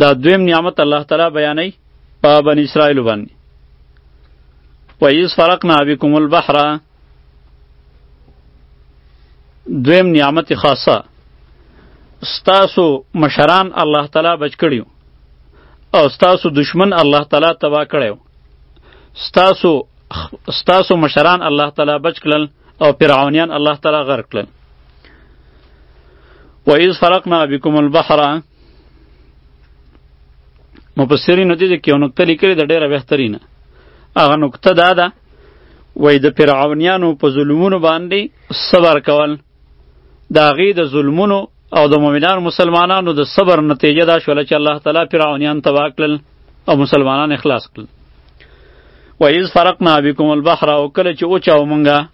دا دویم نعمت الله تعالی بیانوي په بنی اسرائیل باندې وایز فرقنا بكم البحر دویم نعمت خاصه ستاسو مشران الله تعالی بچ کړیو او ستاسو دشمن الله تعالی تبا کړیو ستاسو ستاسو مشران الله تعالی بچ کړل او فرعونیان الله تعالی غرق کړل و اذ فرقنا بكم البحر مفسرینو دې کې یو نکته لیکلې ده ډېره بهترینه هغه نکته دا ده وای د فرعونیانو په ظلمونو باندې صبر کول د هغې د ظلمونو او د مؤمنانو مسلمانانو د صبر نتیجه دا شوله چې الله تعالی فرعونیان تباه کړل او مسلمانان اخلاص کړل و اذ فرقنا بكم البحر او کله چې وچاو مونږه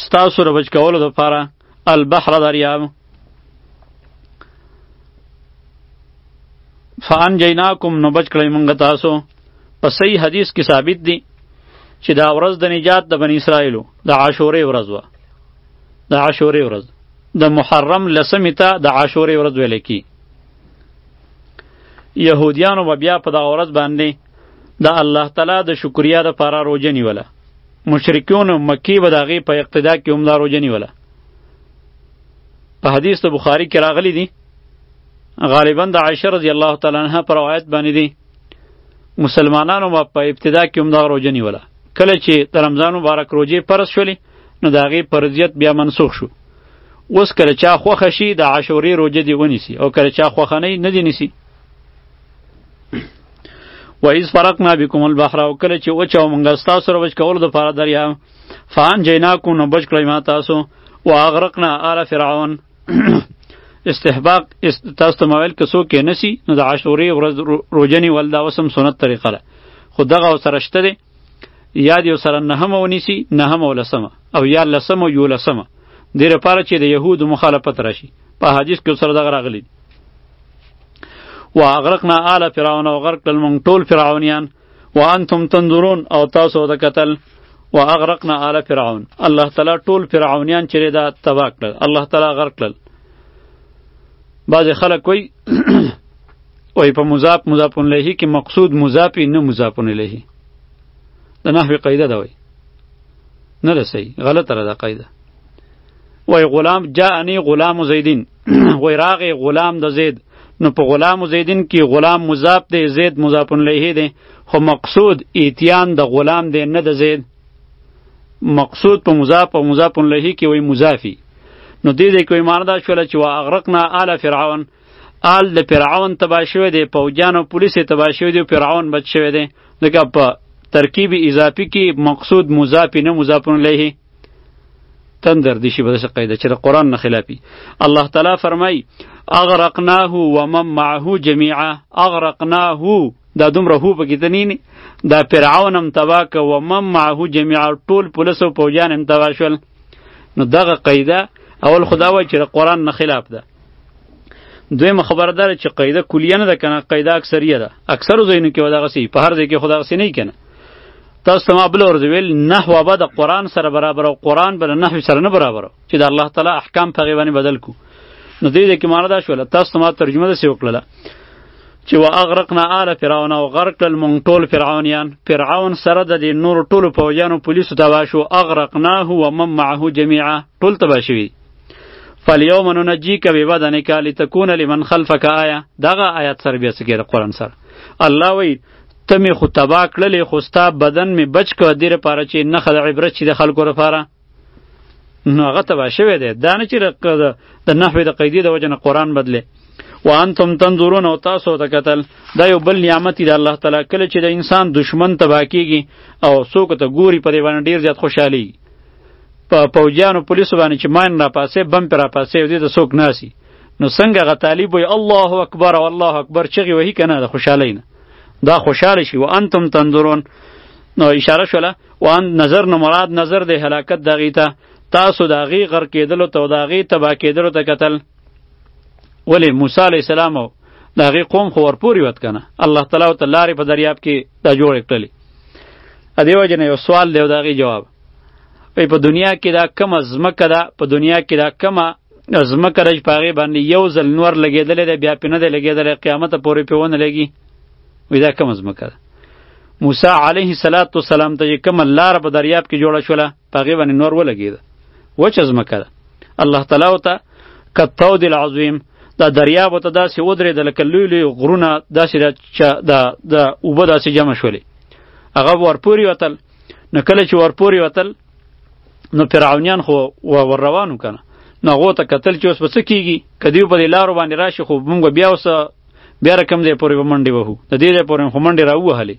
ستاسو د وچ کولو دپاره البحر دریاب فانجیناکم نو بچ کړی مونږ تاسو په صحیح حدیث کې ثابت دی چې دا ورځ د نجات د بنی اسرائیلو د عاشورې ورځ وه د عاشورې ورځ د محرم لسمې ته د عاشورې ورځ ویل کی یهودیانو به بیا په دغه ورځ باندې د الله تعالی د شکریا د پاره روژه نیوله مشرکون مکی به د هغې په اقتدا کې هم دا روژه نیوله په حدیث د بخاري کې راغلی دي غالبا د عایشه رضی الله تعالی عنها پر روایت باندې دي مسلمانانو به په ابتدا کې هم دا روژه نیوله کله چې د رمضان مبارک روژې فرض شولې نو د هغې فرضیت بیا منسوخ شو اوس کله چا خوښه شي د عاشورې روژه دې ونیسي او کله چا خوښه نه نه دې نیسي و ایز فرقنا بكم البحر او کله چې وچاو مونږه ستاسو سره وچ کول د پاره دریا فان جیناکم نو بچ کړی ما تاسو و اغرقنا آل فرعون استحباق است تاسو ته مویل که څوک یې نسی نو د عاشورې ورځ روژنې ول دا اوس هم سنت طریقه ده خو دغه سره شته دی یاد یو سره نهمه ونیسي نهمه او لسمه او یا لسمه او یولسمه دې لپاره چې د یهودو مخالفت راشي په حدیث کې سره دغه راغلی و اغرقنا آل فرعون او غرق کړل مونږ ټول فرعونیان و انتم تنظرون او تاسو د قتل و اغرقنا آل فرعون الله تعالی ټول فرعونیان چې دا تبا کړل الله تعالی غرق کړل بعضې خلک وایي او په مضاف مضاف الیه کې مقصود مضاف نه مضاف الیه د نحوی قاعده دا وای نه ده صحیح غلطه ده قاعده وای غلام جاءنی غلام زیدین وای راغه غلام د زید نو په غلام زیدین کې غلام مضاف دی زید مضاف الیه دی خو مقصود ایتیان د غلام دی نه د زید مقصود په مضاف او مضاف الیه کې وای مضافي نو دې دې کوي معنی دا شول چې وا اغرقنا آل فرعون آل د فرعون تبا شوی دی پوجان او پولیس تبا شوی دی فرعون بچ شوی دی دغه په ترکیب اضافي کې مقصود مضاف نه مضاف الیه تندر دي شي بده قاعده چې د قران نه خلافي الله تعالی فرمای اغرقناه ومن معه جميعا اغرقناه دا دومره هو پکې ته نینې دا فرعون هم تباه که و من معه جمیعا ټول پولیس او پوجان هم تباه شول نو دغه قیده اول خدا وای چې قرآن نه خلاف ده دویم خبر داره چې قیده کلیه نه ده کنه قیده اکثریه ده اکثر زینو کې ودغه سی په هر ځای کې خدا غسی نه کنه تاسو ته ما بل ورځ ویل نحو به د قرآن سره برابر او قرآن به د نحو سره نه برابر چې د الله تعالی احکام په هغې باندې بدل کړو نو دې ځای کې معنا دا شوله تاسو ما ترجمه داسې وکړله چې و اغرقنا آل فرعون او غرق کړل مونږ ټول فرعونیان فرعون سره د دې نور ټولو پوځیانو پولیسو تباه شو اغرقناه و من معه جمیعا ټول تباه شوي فالیوم ننجیک ببدنک لتكون لمن خلفک آیه دغه آیات سره بیا څه کېده قرآن سره الله وایي ته مې خو تباه کړلې خو ستا بدن مې بچ کړه دې لپاره چې نښه د عبرت شي د خلکو لپاره نو هغه تبا شوی دی دا نه چې د نحوې د قیدې د وجه نه قرآن بدله وانتم تنظرون او تاسو ته قتل دا یو بل نعمت دی الله تعالی کله چې د انسان دشمن تبا کیږي او څوک ته ګوري په دې باندې ډیر زیات خوشحالي په پوجانو پولیسو باندې چې ماین را پاسې بم پر را پاسې دې د څوک ناسي نو څنګه غ طالب وي الله اکبر او الله اکبر چغي وهي کنه د خوشحالي نه دا خوشاله شي وانتم تنظرون نو اشاره شوله وان نظر نه مراد نظر د هلاکت دغی ته تاسو د هغې غر کېدلو ته او د هغې تباه کېدلو ته کتل ولې موسی علیه السلام او د هغې قوم خو ورپورې وت که نه الله تعالی ورته لارې په دریاب کې دا جوړې کړلې د دې وجې نه یو سوال دی او د هغې جواب وایي په دنیا کې دا کمه ځمکه ده په دنیا کې دا کمه ځمکه ده چې په هغې باندې یو ځل نور لګېدلی دی بیا پې نه دی لګېدلی قیامته پورې پې ونه لګي وی دا کومه ځمکه ده موسی علیه صلات و سلام ته چې کومه لار په دریاب کې جوړه شوله په هغې باندې نور ولګېده وچه ځمکه ده الله تعالی ورته کالطود العظیم دا دریاب ورته داسې ودرېده لکه لوی لوی غرونه داسې د د اوبه داسې جمع شولې هغه ورپورې وتل نو کله چې ورپورې وتل نو فرعونیان خو ور روانو کنه نو هغو ته کتل چې اوس به څه کیږي که دوی په دې لارو باندې راشي خو موږ بیا اوس بیا رقم دې پورې ومنډي وهو د دې دې پورې خو منډي راوهلې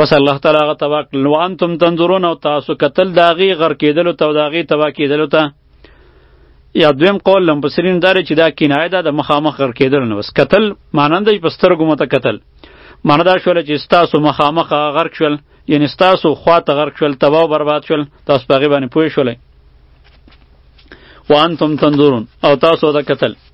بس الله تعالی هغه تبا کړل وانتم تنظرون او تاسو قتل داغي غر کېدلو ته داغي تبا کېدلو ته یا دویم قول لم بصرین دار چې دا کنایه ده د مخامخ غر کېدل نه بس قتل مانند په سترګو مت قتل معنی دا شول چې تاسو مخامخ غرق شول یعنی تاسو خواته غرق شول تباہ برباد شول تاسو په غیبه نه پوه شولئ وانتم تنظرون او تاسو دا قتل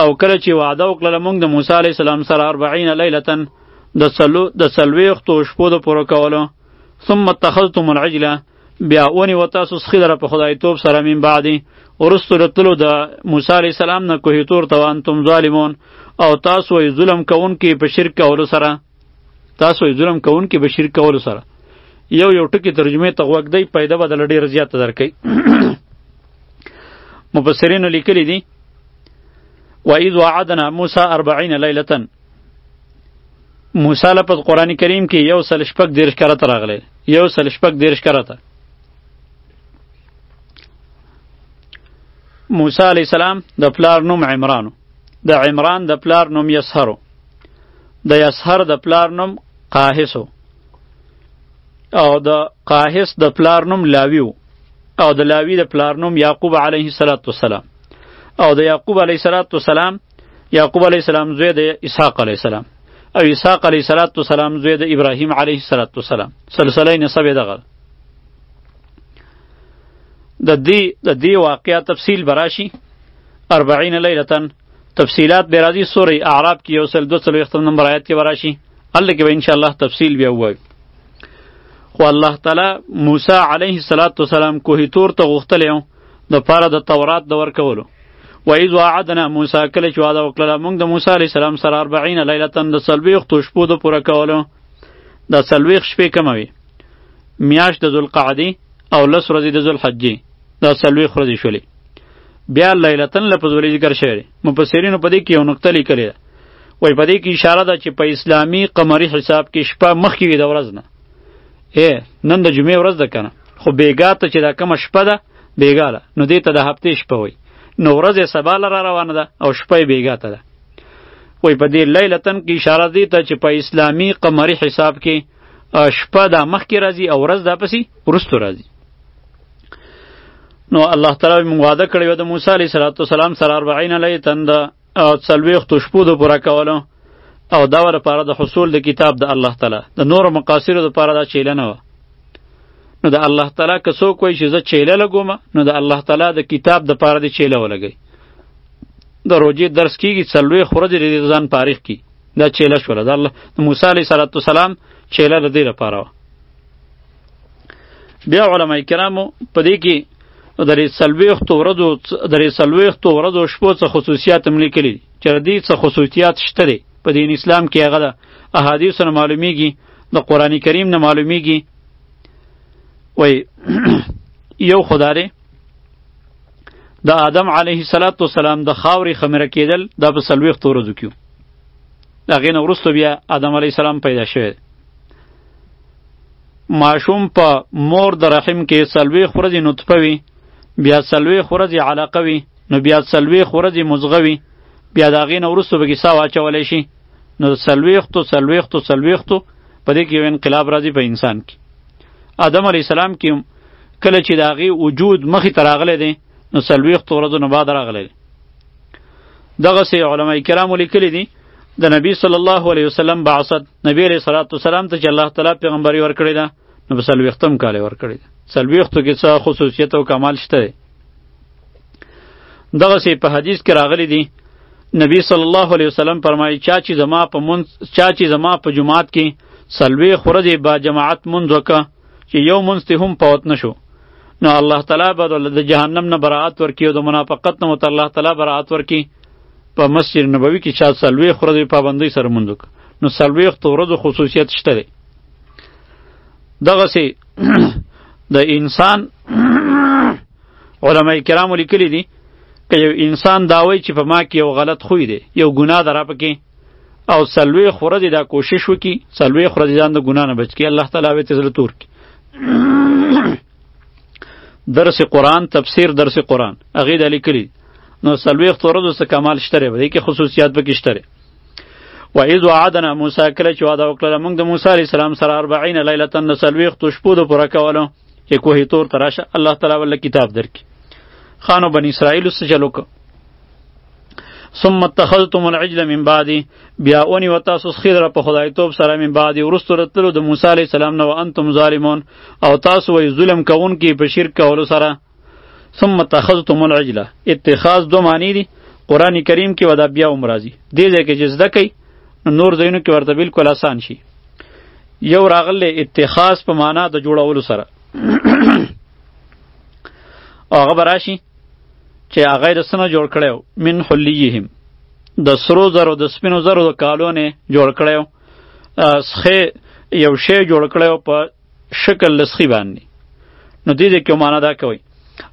او کله چې وعده وکړه موږ د موسی علی السلام سره 40 ليله د سلو د سلويختو شپو د پوره کولو ثم اتخذتم العجله بیا ونی و تاسو سخی در په خدای توب سره من بعدی ورستو رتلو د موسی علی السلام نه کوه تور توان تم ظالمون او تاسو ظلم کوون کې په شرک کولو سره تاسو یې ظلم کوونکي به شرک کولو سره یو یو ټکی ترجمه ته غوږ دی پیدا به دله ډېره زیاته درکوي مفسرینو لیکلی دي وإذ وعدنا موسی أربعین لیلة موسی لپس قرآن کریم کې یو سل شپږ دېرش کرته راغلی یو سل شپږ دېرش کرته موسی علیه السلام د پلار نوم عمرانو د عمران د پلار نوم یسهرو د یسهر د پلار نوم قاهس او د قاهس د پلار نوم لاوی او د لاوی د پلار نوم یعقوب علیه السلام او د یعقوب علیه السلام یعقوب علیه السلام زوی د اسحاق علیه السلام او اسحاق علیه السلام زوی د ابراهیم علیه السلام سلسله نسب دغه د دې د دې واقعیا تفصیل براشي 40 لیلتن تفصیلات به راځي سورې اعراب کې یو سل دوه څلوېښتم نمبر آیت کې به راشي هلته کې به انشاءالله تفصیل بیا ووایو خو الله تعالی موسی علیه السلام کوه تور ته غوښتلی و د پاره د تورات د ورکولو و اذ وعدنا موسی کله چې وعده وکړله موږ د موسی علیه السلام سره اربعین لیله د څلوېښتو شپو د پوره کولو دا څلوېښت شپې کمه وي میاشت د ذوالقعدې او لس ورځې د ذوالحجې دا څلوېښت ورځې شولې بیا لیلتن لفظ ولې ذکر شوی دی مفسرینو په دې کې یو نقطه لیکلې ده وایي په دې کې اشاره ده چې په اسلامي قمري حساب کې شپه مخکې وي د ورځ نه ای نن د جمعې ورځ ده که نه خو بېګا ته چې دا کومه شپه ده بېګا ده نو دې ته د هفتې شپه وایي نو ورځ یې سبا له را روانه ده او شپه یې بېګا ته ده وایي په دې لیلتن کې اشاره دې ته چې په اسلامي قمري حساب کې شپه دا مخکې راځي او ورځ دا پسې وروسته راځي نو الله تعالی موږ وعده کړی و د موسی علیه السلام سره 40 لیتن د څلوېښت شپو د پوره کولو او دا ور لپاره د حصول د کتاب د الله تعالی د نور مقاصد لپاره دا چیله نه و نو د الله تعالی که څوک وایي چې زه چیله لګوم نو د الله تعالی د کتاب د پاره د چیله ولګي د روجې درس کیږي څلوېښت ورځې د ځان پاریخ کی دا چیله شوله د الله د موسی علیه صلوات والسلام چیله د دې لپاره وه بیا علما کرامو په دې کې د ریسلویختو ورځو د ریسلویختو ورځو شپو څخه خصوصیات هم لیکلي چې د دې څه خصوصیات شته دی په دین اسلام کې هغه ده احادیثو نه معلومیږي د قرآن کریم نه معلومیږي وای یو خداره د آدم علیه السلام د خاورې خمره کېدل دا په څلوېښت ورځو کې د هغې نه وروسته بیا آدم علیه السلام پیدا شوی ماشوم په مور د رحم کې څلوېښت ورځې نطفه وي بیا څلوېښت ورځې علاقه وي نو بیا څلوېښت ورځې مزغه وي بیا د هغې نه وروسته پکې ساه واچولی شي نو د څلوېښتو څلوېښتو څلوېښتو په دې کې یو انقلاب راځي په انسان کې آدم علی السلام کې هم کله چې د هغې وجود مخې ته راغلی دی نو څلوېښتو ورځو نه بعد راغلی دی دغسې علما کرامو لیکلي دي د نبی صلی الله علیه وسلم بعثت نبی علیه صلات وسلام ته چې الله تعالی پیغمبري ورکړې ده نو په څلوېښتم کال یې ورکړې ده څلوېښتو کې څه خصوصیت او کمال شته دی دغسې په حدیث کې راغلی دي نبی صلی الله علیه وسلم فرمایي چا چې زما په منځ چا چې زما په جماعت کې څلوېښت ورځې با جماعت مونځ وکړه چې یو مونځ ترې هم فوت نه شو نو الله تعالی به د جهنم نه براعت ورکړي او د منافقت نه ورته الله تعالی براعت ورکړي په مسجد نبوي کې چا څلوېښت ورځې پابندۍ سره مونځ وکړه نو څلوېښت ورځو خصوصیت شته دی دغسې د انسان علما کرامو لیکلي دي که یو انسان دا وایي چې په ما کې یو غلط خوی دی یو ګناه ده را پکې او سلوي خورز دا کوشش وکي سلوي خورز ځان د ګنا نه بچ کی الله تعالی به تزل تور کی درس قرآن تفسیر درس قرآن هغه د لیکلی نو سلوي خورز سره کمال شته دی کی خصوصیات به کیشته و اذ وعدنا موسی کله چې وعده وکړه موږ د موسی علی السلام سره 40 ليله تن سلوي خو شپو د پوره کولو چې کوه تور تراشه الله تعالی ول کتاب درکې خانو بن اسرائیل سره چلو ثم اتخذتم العجل من بعدي بیا اونی و تاسو خیر را په خدای توب سره من بعدي ورستو رتلو د موسی علی السلام نو انتم ظالمون او تاسو وی ظلم کوون کی په شرک کولو سره ثم اتخذتم العجل اتخاذ دو معنی دی قران کریم کې ودا بیا عمرازی دې ځای کې جزده کوي نور ځایونو کې ورته بالکل آسان شي یو راغله اتخاذ په معنا د جوړولو سره هغه براشي چې هغه د سنو جوړ کړو من حلیهم د سرو زرو د سپینو زرو د کالونه جوړ کړو سخه یو شی جوړ کړو په شکل لسخي باندې نو دې دې کې معنا دا کوي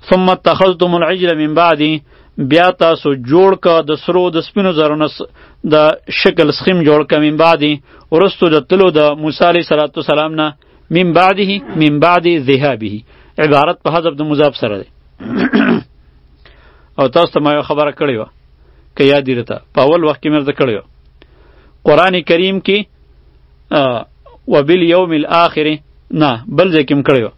ثم اتخذتم العجل من بعدي بیا تاسو جوړ کا د سرو د سپینو زرو نس د شکل سخیم جوړ کا من بعدي ورستو د تلو د موسی علی صلوات والسلام نه من بعده من بعد ذهابه عبارت په حذف د مضاف سره دی او تاسو ته ما خبره کړې و که یاد درته په اول وخت کې مرته کړې و قران کریم کې وبالیوم الاخر نه بل ځکه هم کړې و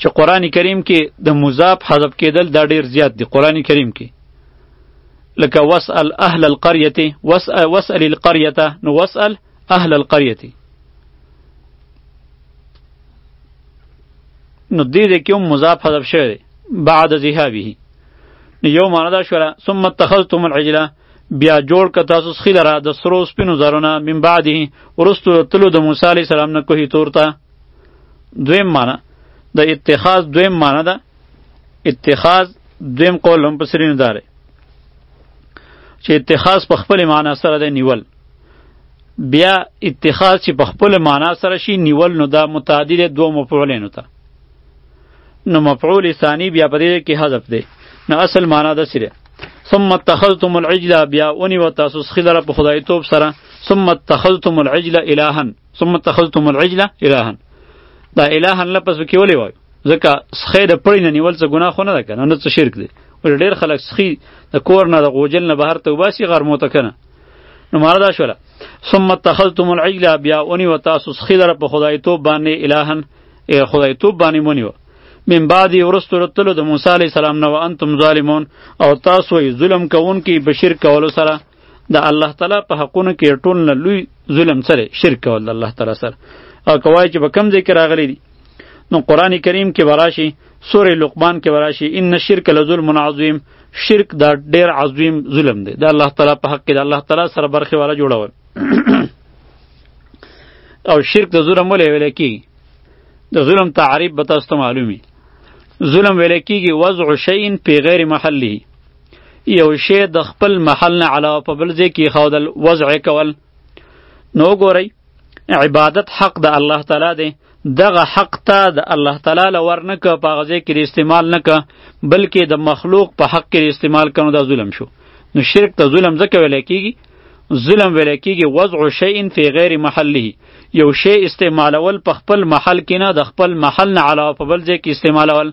چې قران کریم کې د مضاف حذف کېدل دا ډیر زیات دی قران کریم کې لکه واسأل اهل القريه واسأل القريه نو واسأل اهل القريه نو دې دې کې هم مضاف حذف شوی دی بعد ذهابه نو یو معنا دا شوله ثم اتخذتم العجله بیا جوړ ک تاسو خیل را د سرو سپینو زرونه من بعده ورستو تلو د موسی علی السلام نه کوهی تورته دویم معنا د اتخاذ دویم معنا ده اتخاذ دویم قول هم پسرین داره چې اتخاذ په خپل معنا سره د نیول بیا اتخاذ چې په خپل معنا سره شي نیول نو دا متعدی دی دوه مفعولینو ته نو مفعول ثانی بیا په دې کې حذف دی نو اصل معنا دا سره ثم اتخذتم العجل بیا اونی و تاسو خلره په خدای توب سره ثم اتخذتم العجل الها ثم اتخذتم العجل الها دا الها لپس کې ولې وای ځکه سخې د پړې نه نیول څه ګناه خو نه ده کنه نو څه شرک دی ډېر خلک سخی د کور نه د غوجل نه بهر ته وباسي غرمو ته کنه نو مانا دا شوله ثم اتخذتم العجل بیا اونی و تاسو خضر په خدای تو باندې الهن خدای تو باندې مونیو من بعد ورستو رتلو د موسی علی السلام نو انتم ظالمون او تاسو ظلم کوونکی به شرک کولو سره د الله تعالی په حقونو کې ټول نه لوی ظلم سره شرک کول الله تعالی سره او کوای چې به کم ذکر راغلی دي نو قران کریم کې وراشي سورې لقمان کې وراشي ان شرک لظلم عظیم شرک دا ډیر عظیم ظلم دی دا الله تعالی په حق کې دا الله تعالی سره برخه والا جوړول او شرک د ظلم ولې ویل کی د ظلم تعریف به تاسو ته معلومي ظلم ویل کیږي وضع شیء په غیر محله یو شی د خپل محل نه علاوه په بل ځای کې خودل وضع کول نو ګورئ عبادت حق د الله تعالی دی دغه حق ته د الله تعالی لور نه که په غزه کې استعمال نه که بلکې د مخلوق په حق کې استعمال کړو دا ظلم شو نو شرک ته ظلم ځکه ویل کیږي ظلم ویل کیږي وضع شیء فی غیر محله یو شی استعمالول په خپل محل کې نه د خپل محل نه علاوه په بل ځای کې استعمالول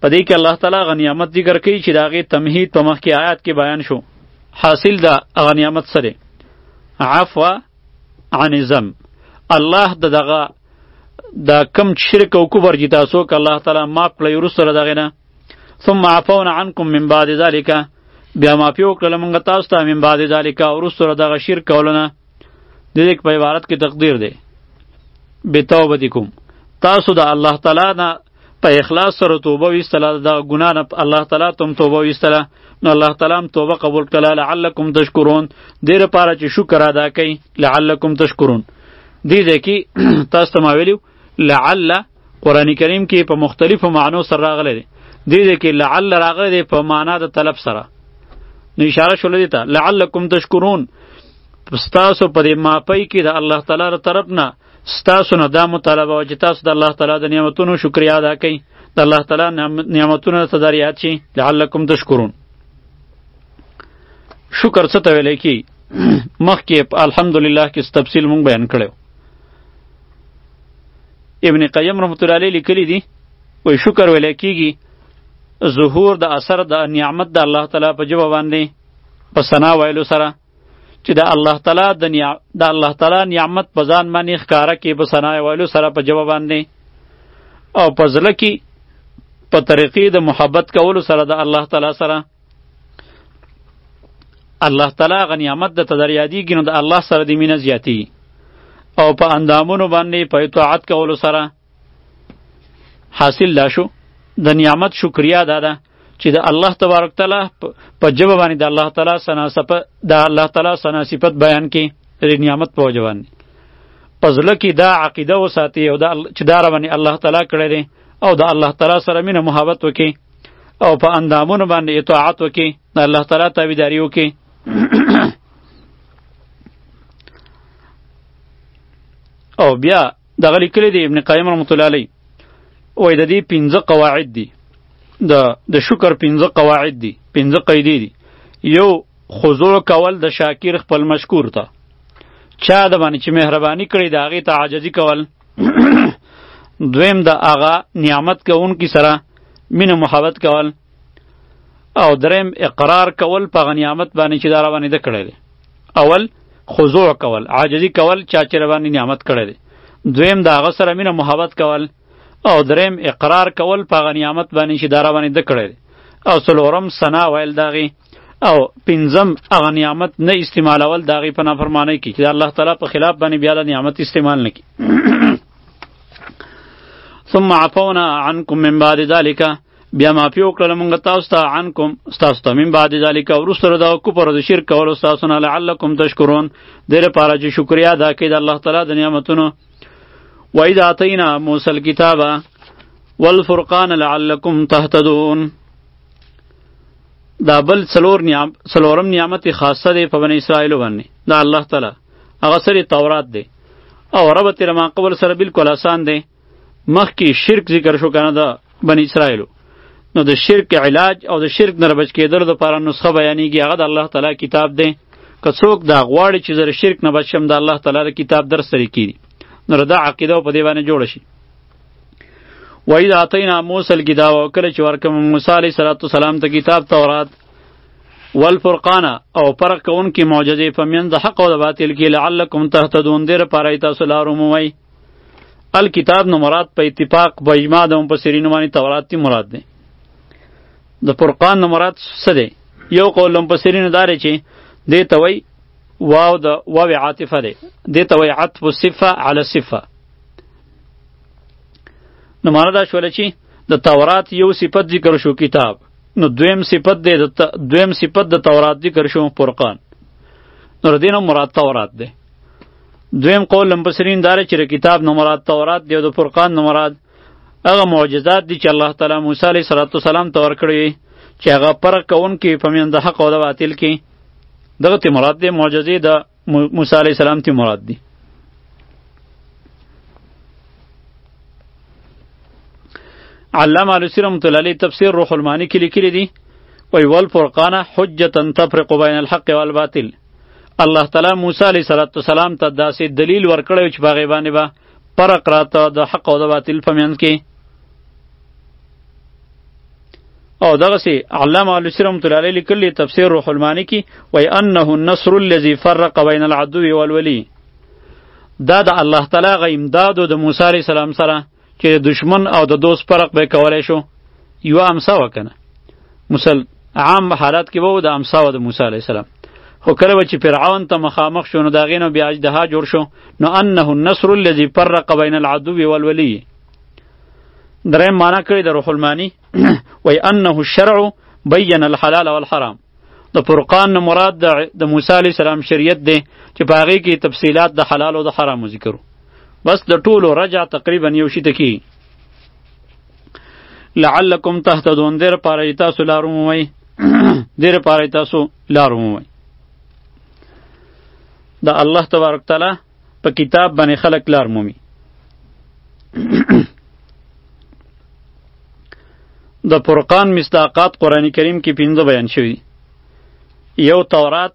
په دې کې الله تعالی غنیمت ذکر کوي چې داغه تمهید په مخ کې آیات کې بیان شو حاصل دا غنیمت سره عفو عن زم الله د دغه دا کم شرک او کفر چې تاسو ک الله تعالی معاف کړی ورسره دغه نه ثم عفونا عنكم من بعد ذلك بیا ما پیو کړل موږ تاسو ته من بعد ذلك ورسره دغه شرک کولنه د دې په عبارت کې تقدیر دی بتوبتکم تاسو د الله تعالی نه په اخلاص سره توبه ویستله د دغه ګناه نه الله تعالی ته هم توبه ویستله نو الله تعالی هم توبه قبول کړله لعلکم تشکرون دې لپاره چې شکر ادا کړئ لعلکم تشکرون دې ځای کې تاسو ته ما ویلي لعل قرآن کریم کې په مختلفو معنو سره راغلی دی دې ځای کې لعل راغلی دی په معنا د طلب سره نو اشاره شوله دې ته لعلکم تشکرون ستاسو په دې ماپۍ کې د الله تعالی تر طرف نه ستاسو نه دا مطالبه وه چې تاسو د الله تعالی د نعمتونو شکریا ادا کړئ د الله تعالی نعمتونو ته در یاد شي لعلکم تشکرون شکر څه ته ویل کی مخکې الحمدلله کې تفصیل مونږ بیان کړو ابن قیم رحمت الله علیه لیکلی دی وای شکر ویل کیږي ظهور د اثر د نعمت د الله تعالی په جواب باندې په ثنا ویلو سره چې د الله تعالی د نیا... د الله تعالی نعمت په ځان باندې ښکارا کې په ثنا ویلو سره په جواب باندې او په زړه کې په طریقې د محبت کولو سره د الله تعالی سره الله تعالی غ نعمت د تدریادیږي نو د الله سره د مینه زیاتی او په اندامونو باندې په اطاعت کولو سره حاصل دا شو د نعمت شکریا دا ده چې د الله تبارک تعالی په جواب باندې د الله تعالی ثنا صفت د الله تعالی ثنا صفت بیان کې د نعمت په وجه باندې پزله کې دا عقیده وساتي او دا چې دا باندې الله تعالی کړی دی او د الله تعالی سره مینه محبت وکي او په اندامونو باندې اطاعت وکي د الله تعالی تابعداري وکي او بیا دغه لیکلی دی ابن قیم رحمت الله علیه وای د دې پنځه قواعد دي د د شکر پنځه قواعد دي پنځه قاعده دي یو خضوع کول د شاکر خپل مشکور ته چا د باندې چې مهرباني کړې د هغې ته عاجزي کول دویم د هغه نعمت کوونکي سره مینه محبت کول او دریم اقرار کول په هغه نعمت باندې چې دا راباندې ده کړی دی اول خضوع کول عاجزی کول چا چې ربانی نعمت کړی دی دویم د هغه سره مینه محبت کول او دریم اقرار کول په هغه نعمت باندې چې دا ربانی د کړی دی او څلورم ثنا ویل داغي او پنځم هغه نعمت نه استعمالول داغي په نافرمانی کې چې الله تعالی په خلاف باندې بیا د نعمت استعمال نه کی ثم عفونا عنكم من بعد ذلك بیا معافی وکړل مونږ تاسو ته عنکم تاسو ته من بعد ذالک ورسره دا کوپر د شرک کول تاسو نه لعلکم تشکرون دیر پاره چې شکریا ادا کړئ د الله تعالی د نعمتونو و اذا اتینا موسی الكتاب والفرقان لعلکم تهتدون دا بل څلور نعم څلورم نعمت خاصه دی په بنی اسرائیل باندې دا الله تعالی هغه سری تورات دی او رب تیر ما قبل سره بالکل آسان دی مخکې شرک ذکر شو کنه د بنی اسرائیلو نو د شرک علاج او د شرک نه بچ کېدل د لپاره نسخه بیانېږي هغه د الله تعالی کتاب دی که څوک دا غواړي چې زه شرک نه بچ شم د الله تعالی د کتاب درس سره کېږي نو دا عقیده په دې باندې جوړه شي وای دا اتینا موسی الکتاب او کله چې ورکم موسی علیه صلوات و سلام ته کتاب تورات والفرقان او فرق کون کی معجزه فمن د حق او د باطل کی لعلکم تهتدون دیر پاره تاسو لارو موای الکتاب نو مراد په اتفاق په اجماع د مفسرینو باندې تورات دی مراد دی د فرقان نو مراد څه دی یو قول مفسرینو دار چې دې ته وای واو د واو عاطفه دی دې ته وای عطف صفه علی صفه نو مراد شول چې د تورات یو صفت ذکر شو کتاب نو دویم صفت دی د دویم صفت د تورات ذکر شو فرقان نو دینه مراد تورات دی دویم قول لمبسرین دار چې کتاب نو مراد تورات دی او د فرقان نو مراد هغه معجزات دي چې الله تعالی موسی علیه السلام ته ورکړي چې هغه فرق کوونکي په میان د حق او د باطل کې دغه ته مراد دی معجزې د موسی علیه السلام ته مراد دي علامه علوسی رحمت الله علیه تفسیر روح المانی کې لیکلی دی وی والفرقان حجتا تفرق بین الحق والباطل الله تعالی موسی علیه السلام ته داسې دلیل ورکړی چې په هغې باندې به فرق راته د حق او د باطل په منځ کې او دغسې علامه علوسي رحمت الله علیه لیکلي تفسیر روح المعانی کې وایي انه النصر الذي فرق بین العدو والولي دا د الله تعالی غ امداد د موسی علیه السلام سره چې د دشمن او د دوست فرق به کولای شو یو امسا وکنه مسل عام حالات کې وو د امسا و د موسی علی السلام خو کله چې فرعون ته مخامخ شو نو دا غینو بیا اجدها جوړ شو نو انه النصر الذي فرق بین العدو والولی درې معنا کړی د روح المانی وای انه الشرع بین الحلال والحرام د فرقان مراد د موسی علی السلام شریعت دی چې په هغه کې تفصیلات د حلال او د حرام ذکرو بس د ټولو رجع تقریبا یو شي ته کی لعلکم تهتدون دیر پاره تاسو لارو مومئ دیر پاره تاسو لارو مومئ د الله تبارک تعالی په کتاب باندې خلق لار مومي د فرقان مصداقات قرآن کریم کې پنځه بیان شوي یو تورات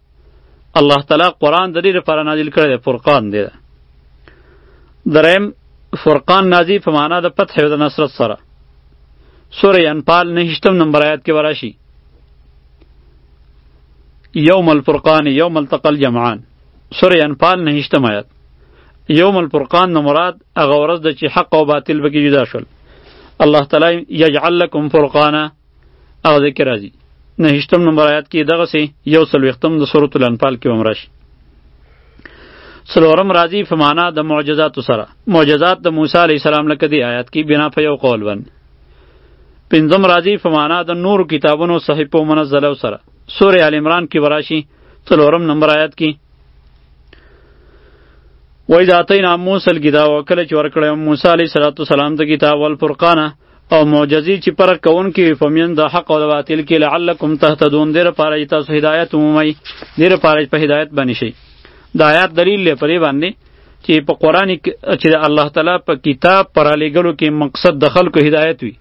الله تعالی قرآن د دې لپاره نازل کړی دی فرقان دی دریم فرقان نازی په معنا د فتح او د نصرت سره سوره انفال نهشتم نمبر آیات کې وراشي یوم الفرقان یوم التقى الجمعان سوره انفال نهشتم آیات یوم الفرقان نه مراد هغه ورځ ده چې حق او باطل پکې جدا شول الله تعالی یجعل لکم فرقانا هغه ذکر راځي نه هشتم نمبر آیات کې دغه سي یو سلوختم د سورۃ الانفال کې هم راشي سلورم راضی فمانا د معجزات سره معجزات د موسی علی السلام لکه دی آیات کې بنا په یو قول باندې پنځم راضی فمانا د نور کتابونو صحیفو منزله سره سوره ال عمران کې وراشي سلورم نمبر آیات کې وای ذاتینا موسی الکتاب وکړه چې ورکړم موسی علی صلوات والسلام ته کتاب والفرقانه او معجزې چې پر کون کې په میند د حق او باطل کې لعلکم تهتدون دیر پاره تاسو هدایت مومي دیر پاره په هدایت باندې شي د آیات دلیل لري پرې باندې چې په قران کې چې الله تعالی په کتاب پر لګلو کې مقصد د خلکو هدایت وي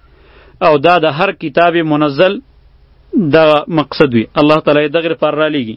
او دا د هر کتاب منزل د مقصد وي الله تعالی دغه پر را لګي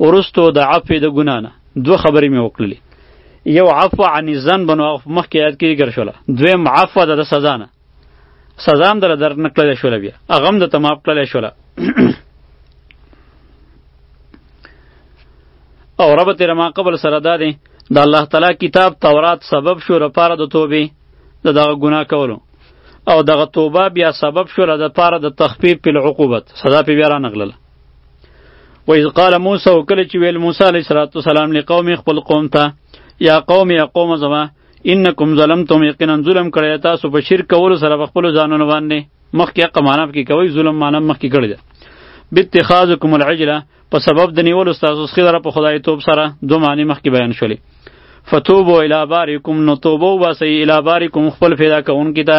ورستو د عفو د ګنا نه دوه خبرې مې وکړلې یو عفو عن الذنب نو مخکې یاد کې ذکر شوله دویم عفو د سزا نه سزا هم در در نکړل شوله بیا هغه هم د تماپ کړل شوله او رب تیر ما قبل سره دا دی د الله تعالی کتاب تورات سبب شو لپاره د توبې د دغه ګناه کولو او دغه توبه بیا سبب شو لپاره د تخفیف په عقوبت سزا په بیا رانغلله و اذ قال موسی وکله چې ویل موسی علیه السلام لقوم خپل قوم ته یا قوم یا قوم زما انکم ظلمتم یقینا ظلم کړی تاسو په شرک کولو سره په خپل ځانونو باندې مخکې حق معنا کې کوي ظلم معنا مخکې کړی ده باتخاذکم العجله په سبب د نیولو تاسو خدای په خدای توب سره دو معنی مخکې بیان شولې فتوبو الی بارکم نو توبو واسي الی بارکم خپل فدا کوونکی ته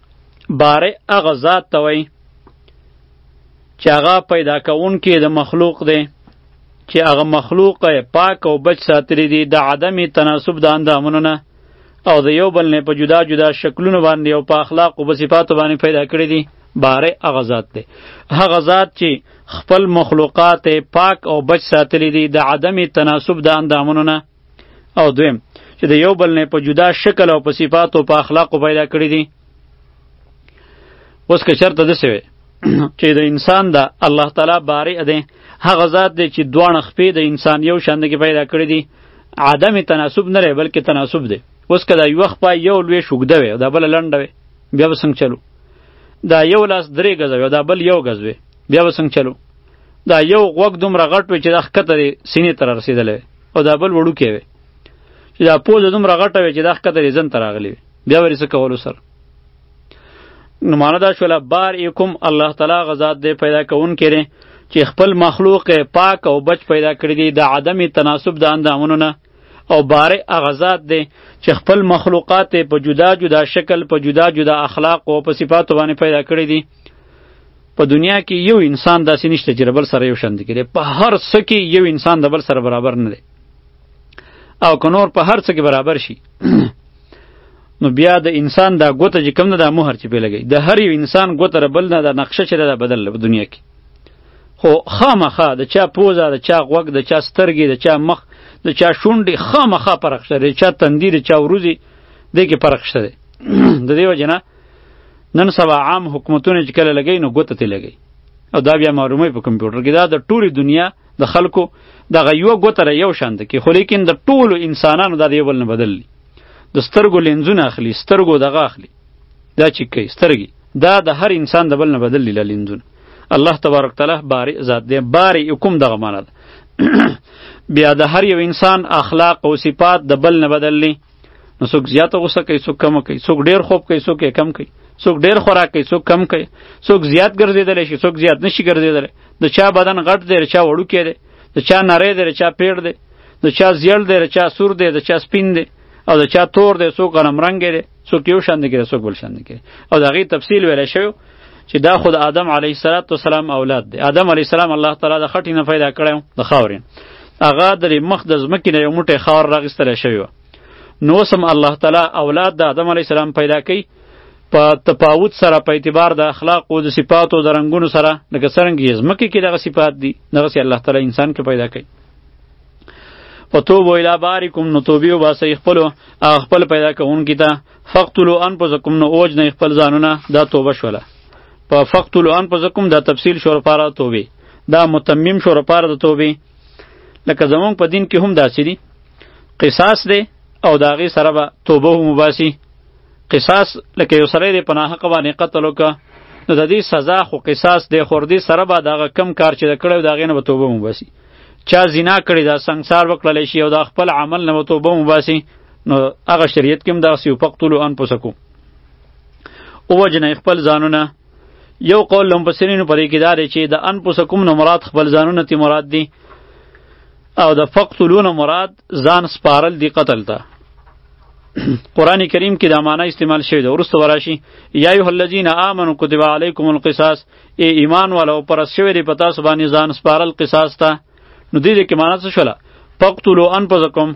بارئ هغه ذات ته وایي چې هغه پیدا کوونکی د مخلوق دی چې هغه مخلوق پاک او بچ ساتلی دی د عدم تناسب د اندامونو نه او د یو بل نه په جدا جدا شکلونو باندې او په اخلاق او په صفاتو باندې پیدا کړی دی باره هغه ذات دی هغه ذات چې خپل مخلوقات پاک او بچ ساتلی دی د عدم تناسب د اندامونو نه او دویم چې د یو بل نه په جدا شکل او په صفات او په اخلاقو پیدا کړی دي اوس که شرط دسه وي چې د انسان د الله تعالی بارئ دی هغه ذات دی چې دوه خپې د انسان یو شان کې پیدا کړی دي عدم تناسب نه لري بلکې تناسب دی اوس که دا یو خپه یو لوی شوګده وي دا بل لنډه وي بیا به څنګه چلو دا یو لاس درې غزه وي دا بل یو غز وي بیا به څنګه چلو دا یو غوږ دومره غټ وي چې د ښکته سینې ته رسېدلی او دا بل وړوکی وي چې دا پوزه دومره غټه وي چې دا ښکته یې ځنته راغلی وي بیا ورې څه کولو سره نو معنا دا شوله بار یکم الله تعالی غزاد دی پیدا کون کړي چې خپل مخلوق پاک او بچ پیدا کړی دی د عدم تناسب د اندامونو نه او بارئ اغزاد دی چې خپل مخلوقات په جدا جدا شکل په جدا جدا اخلاق او په صفاتو باندې پیدا کړی دي په دنیا کې یو انسان داسې نشته چې بل سره یو شان دی کړي په هر څه کې یو انسان د بل سره برابر نه دی او که نور په هر څه کې برابر شي نو بیا د انسان دا ګوته چې کم نه دا مهر چې پې لګي د هر یو انسان ګوته ربل نه دا نقشه چې دا بدل په دنیا کې خو خامخا د چا پوزه د چا غوږ د چا سترګې د چا مخ د چا شونډې خامخا پرخ شته د چا تندی د چا وروزي دې کې پرخ شته د دې وجه نه نن سبا عام حکومتونه چې کله لګی نو ګوته ته لګی او دا بیا معلومه په کمپیوټر کې دا د ټولې دنیا د خلکو دغه یو ګوتره یو شان ده کې خو لیکن د ټولو انسانانو دا د یو بل نه بدل دي د سترګو لینزونه اخلي سترګو دغه اخلي دا چې کوي سترګې دا د هر انسان د بل نه بدل دي لینزونه الله تبارک تعالی بارئ ذات دی بارئ کوم دغه معنا ده بیا د هر یو انسان اخلاق او صفات د بل نه بدل دي نو څوک زیاته غوسه کوي څوک کمه کوي څوک ډیر خوب کوي څوک یې کم کوي څوک ډیر خوراک کوي څوک کم کوي څوک زیات ګرځېدلی شي څوک زیات نشي ګرځېدلی د چا بدن غټ دی د چا وړوکی دی د چا نری دی د چا پیړ دی د چا زیړ دی د چا سور دی د چا سپین دی او د چا تور دی څوک غنم رنګی دی څوک یو شان دی کېږي څوک بل شان دی کېږي او د هغې تفصیل ویلی شوی چې دا خود آدم علیه السلام اولاد دی آدم علیه السلام الله تعالی د خټې نه پیدا کړی د خاورې هغه د مخ د ځمکې نه یو موټی خاور راغستلی شوی وه نو اوس هم الله تعالی اولاد د آدم علیه السلام پیدا کوي په تفاوت سره په اعتبار د اخلاق او د صفاتو د رنګونو سره لکه څرنګه یې ځمکې کې دغه صفات دي دغسې الله تعالی انسان کې پیدا کوي وتوبو الی بارکم نو توبې وباسئ خپلو خپل پیدا کوونکي ته فقتلو انفسکم نو اوج نه خپل ځانونه دا توبه شوله په فقتلو انفسکم دا تفصیل شو لپاره توبه دا متمم شو لپاره د توبه لکه زمون په دین کې هم داسې دي قصاص دی او دا غي سره به توبه هم وباسي قصاص لکه یو سره دی په ناحق باندې قتل وکړه نو د دې سزا خو قصاص دی خور دې سره به دغه کم کار چې د کړو دا غي نه به توبه هم وباسي چا زنا کړی دا سنگسار وکړل شي او دا خپل عمل نه توبه مباسي نو هغه شریعت کې هم دا سی فقتلوا انفسکم او وجنه خپل ځانونه یو قول لم بسرینو پرې کې دار چې د انفسکم نو مراد خپل ځانونه تی مراد دي او د فقتلون مراد ځان سپارل دی قتل ته قران کریم کې دا معنی استعمال شوی دی ورسته وراشي یا ایه الذین آمنو کتب علیکم القصاص ای ایمان والو پرس شوی دی په تاسو باندې ځان سپارل قصاص ته نو دې کې معنی څه شوله فقتلوا انفسکم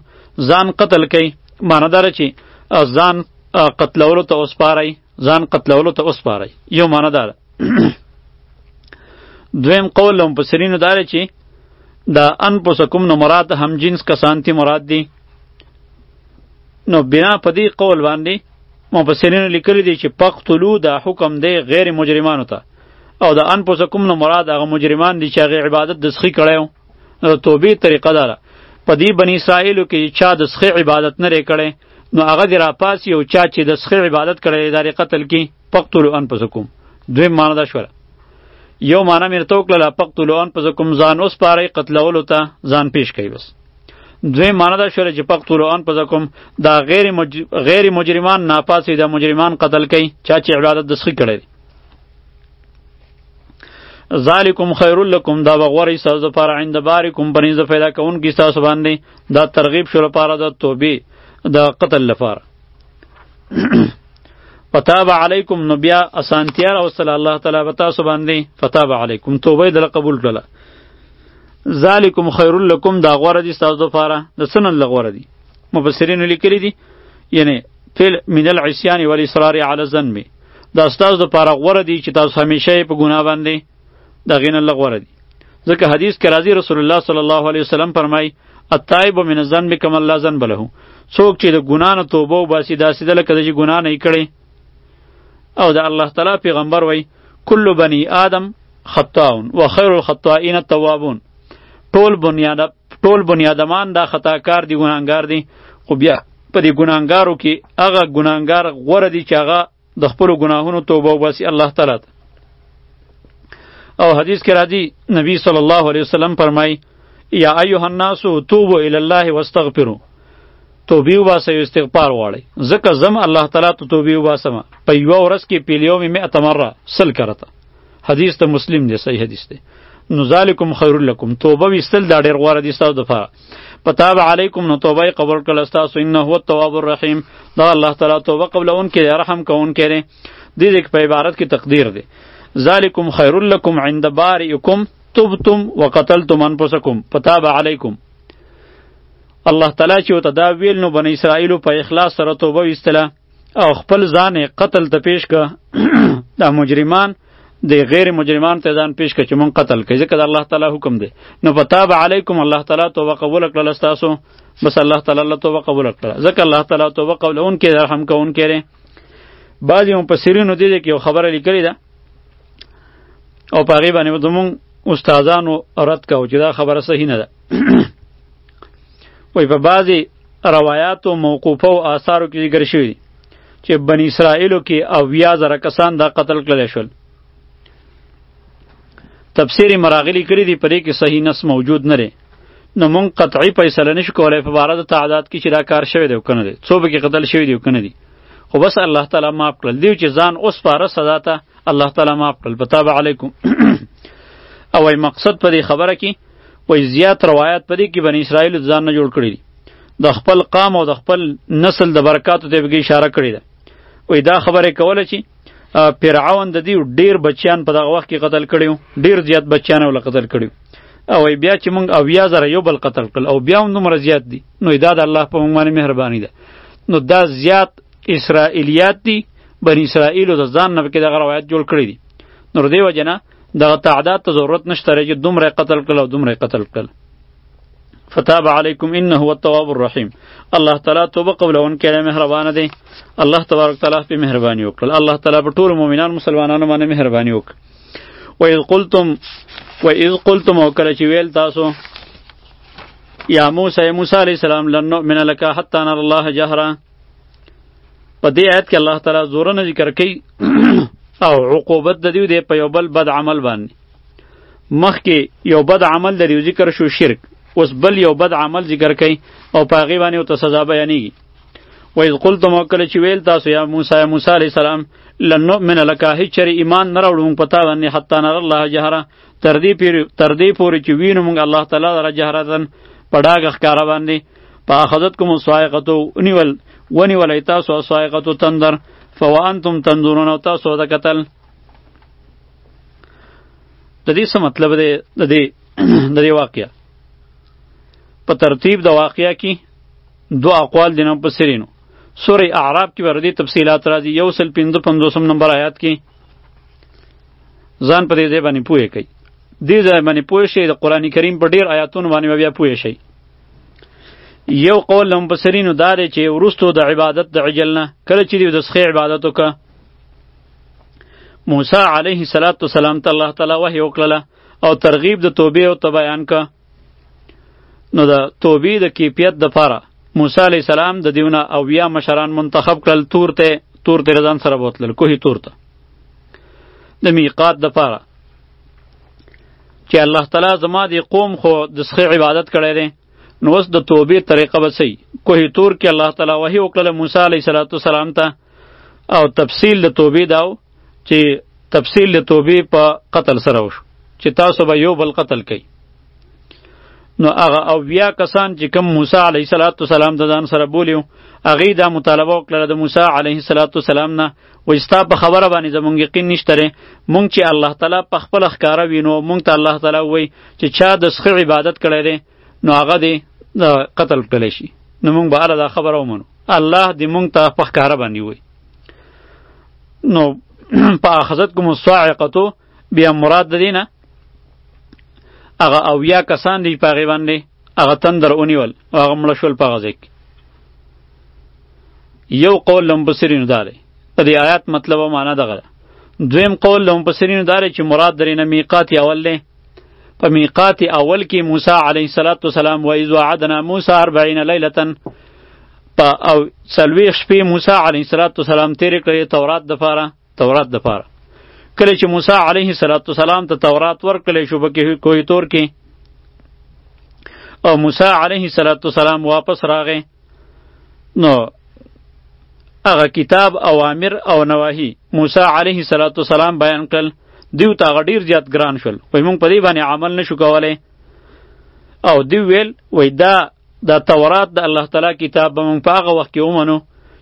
ځان قتل کئ معنی دار چې ځان قتلولو ته وسپارئ ځان قتلولو ته وسپارئ یو معنی دار دویم قول لهم پسرینو دار چې دا انفسکم نو مراد هم جنس کسانتی مراد دی نو بنا په دې قول باندې مفسرینو لیکلي دي چې پقتلو دا حکم دی غیر مجرمانو ته او د انفسکم نه مراد هغه مجرمان دي چې هغه عبادت د سخی کړی وو نو د توبې طریقه دا ده په دې بني اسرائیلو کې چا د سخی عبادت نه لرې کړی نو هغه دې راپاسي او چا چې د سخی عبادت کړی دی دارې قتل کړي پقتلو انفسکم دویم معنی دا شوله یو معنی مې ورته وکړله پقتلو انفسکم ځان وسپارئ قتلولو ته ځان پیش کوي بس دوی معنی دا شوله چې پقتلو ان پزکم دا غیر مج... غیر مجرمان ناپاسې دا مجرمان قتل کړي چا چې عبادت دسخي کړي ذالکم خیر لکم دا بغور ایساز دا پارا عند بارکم پنیز پیدا کون کی ساس باندې دا ترغیب شو لپاره دا توبه دا قتل لپاره فتاب علیکم نو بیا اسانتیا راوستله الله تعالی به تاسو باندې فتاب علیکم توبه یې دله قبول کړله ذالکم خیر لکم دا غوره دي تاسو لپاره د سنن لغوره دي مفسرین لیکلي دي یعنی فعل من العصیان والاصرار علی الذنب دا تاسو لپاره غوره دي چې تاسو همیشه په ګناه باندې دا غین لغوره دي ځکه حدیث کې راځي رسول الله صلی الله علیه وسلم فرمایي التائب من الذنب کما لا ذنب له څوک چې د ګناه نه توبه وباسي داسې ده لکه د چې ګناه نه یې کړې او دا الله تعالی پیغمبر وای کل بنی آدم خطاون و خیر الخطائین التوابون ټول بنیاد ټول بنیادمان دا خطا کار دی ګناهګار دی خو بیا په دې ګناهګارو کې هغه ګناهګار غوره دی چې هغه د خپل ګناهونو توبه وباسي الله تعالی ته او حدیث کې راځي نبی صلی الله علیه وسلم فرمایي یا ایها الناس توبوا الی الله واستغفروا توبه واسه استغفار واړی ځکه زم الله تعالی ته توبه واسه ما په یو ورځ کې په یوم 100 مره سل کرته حدیث ته مسلم دی صحیح حدیث دی نو ذالکم خیر لکم توبه وستل دا ډیر غوړه دي تاسو د فار پتاب علیکم نو توبه قبول کړه تاسو انه هو التواب الرحیم دا الله تعالی توبه قبول اون کې رحم کوون کړي دې دې په عبارت کې تقدیر دی ذالکم خیر لکم عند بارئکم تبتم وقتلتم انفسکم فتاب علیکم الله تعالی چې وته دا ویل نو بنی اسرائیل په اخلاص سره توبه ویستله او خپل ځان قتل ته پیش ک دا مجرمان د غیر مجرمان ته ځان پیش ک چې مون قتل کوي ځکه الله تعالی حکم دی نو فتاب علیکم الله تعالی توبه قبول کړل تاسو بس الله تعالی الله توبه قبول کړه ځکه الله تعالی توبه قبول اون کې رحم کوون کې بعضی هم په سرینو دي کې خبره لیکلې ده او په هغې باندې زمونږ استادانو رد کوو چې دا خبره صحیح نه ده وایي په بعضې روایاتو موقوفه او آثارو کې ذکر شوي دي چې بني اسرائیلو کې اویا زره کسان دا قتل کړل شول تفسیر مراغلی کړی دی پرې کې صحیح نص موجود نه لري نو مونږ قطعي فیصله نشو کولای په باره د تعداد کې چې دا کار شوی دی او کنه دی څو به کې قتل شوی دی او کنه دی خو بس الله تعالی معاف کړل دیو چې ځان اوس پاره صدا ته الله تعالی معاف کړل بتاب علیکم او ای مقصد په دې خبره کې وای زیات روایت په دې کې بنی اسرائیل ځان نه جوړ کړی د خپل قام او د خپل نسل د برکاتو ته به اشاره کړی ده وای دا خبره کوله چې فرعون د دې ډیر بچیان په دغه وخت کې قتل کړیو ډیر زیات بچیان ول قتل کړیو او بیا چې مونږ او بیا زره یو بل قتل کړ او بیا هم دومره زیات دي نو دا د الله په مونږ باندې مهرباني ده نو دا زیات اسرائیلیات دي بنی اسرائیل د ځان نه کې دغه روایت جوړ کړی دي نو دې وجنه دغه تعداد ته ضرورت نشته چې دومره قتل کړ او دومره قتل کړ فتاب علیکم انه هو التواب الرحیم الله تعالی توبه قبلون کړي مهربان دی الله تبارک تعالی په مهرباني وکړه الله تعالی په ټول مؤمنان مسلمانانو باندې مهرباني وکړه و اذ قلتم و اذ قلتم او کله چې ویل تاسو یا موسی یا موسی علیہ السلام لن نؤمن لك حتى نرى الله جهرا په دې آیت کې الله تعالی زورنه ذکر کوي او عقوبت د دې په یو بل بد عمل باندې مخکې یو بد عمل لري او ذکر شو شرک اوس بل یو بد عمل ذکر کوي او په هغې باندې ورته سزا بیانېږي وایز قلتم او کله چې ویل تاسو یا موسی یا موسی علیه السلام لن نؤمن لک هیڅ چېرې ایمان نه راوړو موږ په تا باندې حتی نر الله جهره تر دې پورې تر دې پورې چې وینو موږ الله تعالی لره جهرتن په ډاګه ښکاره باندې په اخذت کوم صاعقتو ونیول ونیول تاسو صاعقتو تندر فوانتم تنظرون تاسو د قتل د دې څه مطلب دی د دې د دې واقعیا په ترتیب د واقعیا کې دوه اقوال دي نو په سرینو سورې اعراب کې وردی تفصیلات راځي یو سل پنځه پنځوسم نمبر آیات کې ځان په دې ځای باندې پوهې کوي دې ځای باندې پوه شئ د قرآن کریم په ډیر آیاتونو باندې بیا پوه شئ یو قول له مبصرینو دا دی چې وروستو د عبادت د عجل نه کله چې دوی د سخې عبادت وکړه موسی علیه الصلاۃ والسلام ته الله تعالی وحی وکړه او ترغیب د توبې او تبیان کا نو د توبې د کیفیت د پاره موسی علیه السلام د دیونه او بیا مشران منتخب کړل تور ته تور ته رضان سره بوتل کوه تور ته د میقات د پاره چې الله تعالی زما د قوم خو د سخی عبادت کړی دی نو اوس د توبې طریقه به صحیح کوه تور کې الله تعالی وحی وکړه موسی علیه السلام ته او تفصیل د توبې داو چې تفصیل د توبې په قتل سره وشو چې تاسو به یو بل قتل کړئ نو هغه او بیا کسان چې کم موسی علیه صلوات والسلام د ځان سره بولیو هغه دا مطالبه وکړه د موسی علیه صلوات والسلام نه و ستا په خبره باندې زمونږ یقین نشته ری مونږ چې الله تعالی په خپل ښکارا وینو مونږ ته الله تعالی وای چې چا د سخ عبادت کړی دی نو هغه دی د قتل کړل شي نو موږ به الله دا خبره ومنو الله دې موږ ته په ښکاره باندې وي نو په اخذتکم الصاعقه بیا مراد د دینه هغه او یا کسان دی په غی باندې هغه تندر اونیول او هغه مړ شول په غزه کې یو قول لمبسرین دار په دې آیات مطلب او معنا دغه دویم قول لمبسرین دار چې مراد درینه میقات یا ولې په میقات اول کې موسی علیه السلام و اذ وعدنا موسی 40 لیلتن په او سلوی شپې موسی علیه السلام تیر کړې تورات د پاره تورات د پاره کله چې موسی علیه السلام ته تورات ورکړل شو بکې کوی تور کې او موسی علیه السلام واپس راغې نو هغه کتاب اوامر او نواهی موسی علیه السلام بیان کړل دیو ته هغه ډیر زیات ګران شول وای مونږ په دې باندې عمل نشو کولای او دی ویل وای دا د تورات د الله تعالی کتاب به مونږ په هغه وخت کې ومنو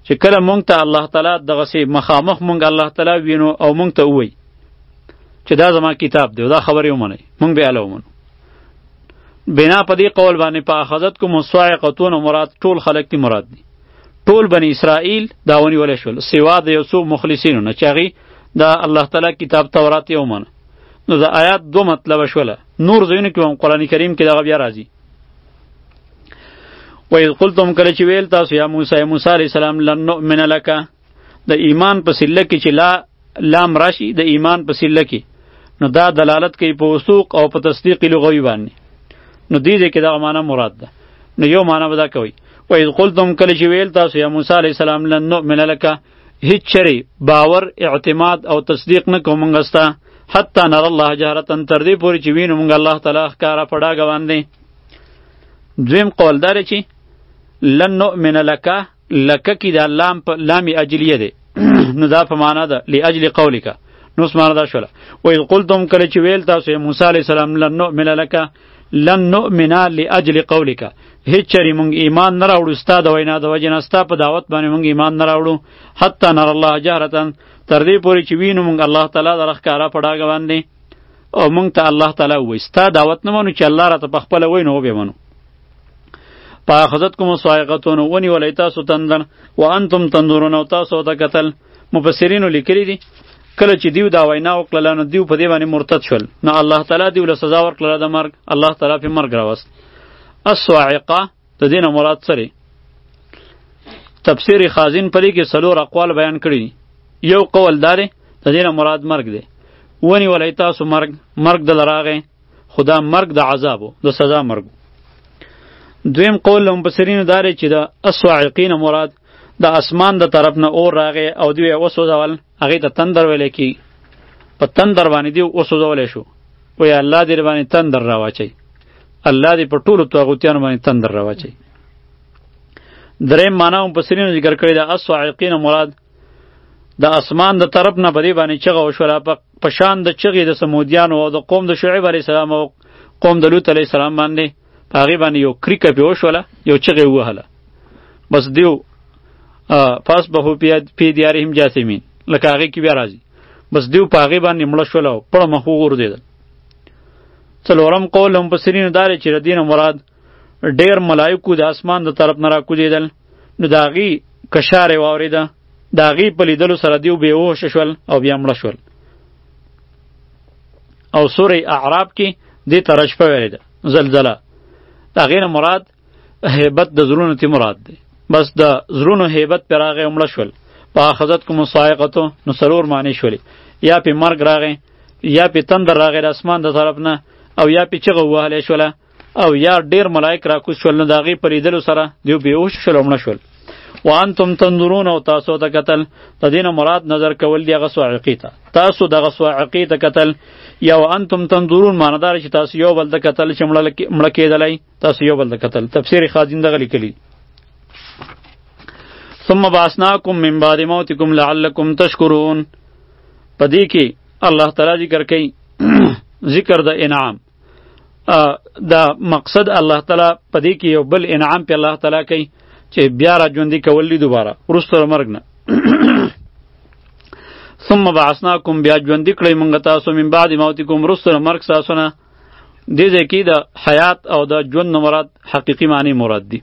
چې کله مونږ ته الله تعالی دغسې مخامخ مونږ الله تعالی وینو او مونږ ته ووایي چې دا زما کتاب دی دا خبرې ومنئ مونږ به یې ومنو بنا په دې قول باندې په اخذت کو مصاعقتون مراد ټول خلق تی مراد دي ټول بنی اسرائیل دا ونیول شول سوا د یو څو مخلصینو نه چاغي دا الله تعالی کتاب تورات یو من نو دا آیات دو مطلب شوله نور زینو کې هم قران کریم کې دا بیا راځي وَإِذْ قُلْتُمْ کله چې ویل تاسو یا موسی موسی علیہ السلام لن نؤمن لك د ایمان په سله کې چې لا لام راشي د ایمان په سله کې نو دا دلالت کوي په وثوق او په تصدیق لغوي باندې نو دې دې کې دا معنا مراد ده نو یو معنا ودا کوي و اذ قلتم کله چې ویل تاسو یا موسی علی السلام لن نؤمن لك هیڅ چری باور اعتماد او تصدیق نه کوم غستا حتی نر الله جهرتن تر دې پورې چې وینم موږ الله تعالی ښکارا پډا غواندې دویم قول دار چې لن نؤمن لکه لکه کی دا لام په لام اجلیه ده نو دا په معنا ده لاجل قولک نو سمانه دا شوله و اذ قلتم کله چې ویل تاسو موسی علی السلام لن نؤمن لك لن نؤمن لاجل قولک هیڅ چری مونږ ایمان نه راوړو ستا د وینا د وجه نه ستا په دعوت باندې مونږ ایمان نه راوړو حتی نر الله جهرتن تر دې پورې چې وینو مونږ الله تعالی د رخکاره په ډاګه باندې او مونږ ته الله تعالی وایي ستا دعوت نه منو چې الله راته په خپله وینو وبې منو پاخذت کوم سوایقتون ونی ولای تاسو تندن وانتم تنظرون او تاسو ته قتل مفسرین لیکلی دي کله چې دیو دا وینا وکړه نو دیو په دی باندې مرتد شول نو الله تعالی دیو له سزا ورکړه د مرګ الله تعالی په مرګ راوست السواعقه د دینه مراد سره تفسیر خازن پرې کې سلور اقوال بیان کړی یو قول داره د دینه مراد مرګ دی ونی ولای تاسو مرګ مرګ دلراغه خو دا مرګ د عذاب و د سزا مرګ دویم قول له مفسرینو دا دی چې د الصاعقین مراد د اسمان د طرف نه اور راغی او دوی یې وسوځول هغې ته تندر ویل کېږي په تندر باندې دی وسوځولی شو وایي الله دې باندې تندر راواچوي الله دې په ټولو طاغوتیانو باندې تندر راواچوي دریم معنا هم مفسرینو ذکر کړې ده الصاعقین مراد د اسمان د طرف نه بری باندې چغه وشولا په پشان د چغې د سمودیانو او د قوم د شعیب علی السلام او قوم د لوط علی السلام باندې هغه باندې یو کریکه په وشولا یو چغه وهله بس دیو پاس به پی دیارهم جاسمین لکه هغه کی بیا راځي بس دیو په هغه باندې مړ شول او پړ مخ وګور دیدل څلورم قول هم پسرینو دار چې ردین مراد ډیر ملایکو د اسمان د طرف نه راکوزېدل نو د هغې کشار یې واورېده د هغې په لیدلو سره دیو بېهوشه شول او بیا مړه شول او سورې اعراب کې دې ته رجفه ویلې ده زلزله د هغې نه مراد هیبت د زړونو تی مراد دی بس د زړونو هیبت پر راغی مړه شول په اخذت کوم صاعقتو نو سرور معنی شولې یا په مرګ راغی یا په تندر راغی د اسمان د طرف نه او یا په چغه وهلی شوله او یا ډیر ملائک راکوز شول نو د هغې په لیدلو سره دیو بېهوش شول او مړه شول وانتم تنظرون او تاسو ته قتل د دینه مراد نظر کول دی هغه صاعقی ته تاسو دغه صاعقی ته قتل یا وانتم تنظرون معنی دار چې تاسو یو بل ته قتل چې مړه کېدلای تاسو یو بل ته قتل تفسیر خازین دغه لیکلی ثم باسناکم من بعد موتکم لعلکم تشکرون پدې کې الله تعالی ذکر کوي ذکر د انعام دا مقصد الله تعالی په دې کې یو بل انعام په الله تعالی کوي چې بیا را ژوندې کول دي دوباره ورسره مرګ نه ثم بعثناکم بیا ژوند کړی مونږ تاسو من بعد موتکم رسل مرګ تاسو نه دې دې کې د حیات او د ژوند مراد حقيقي معنی مراد دي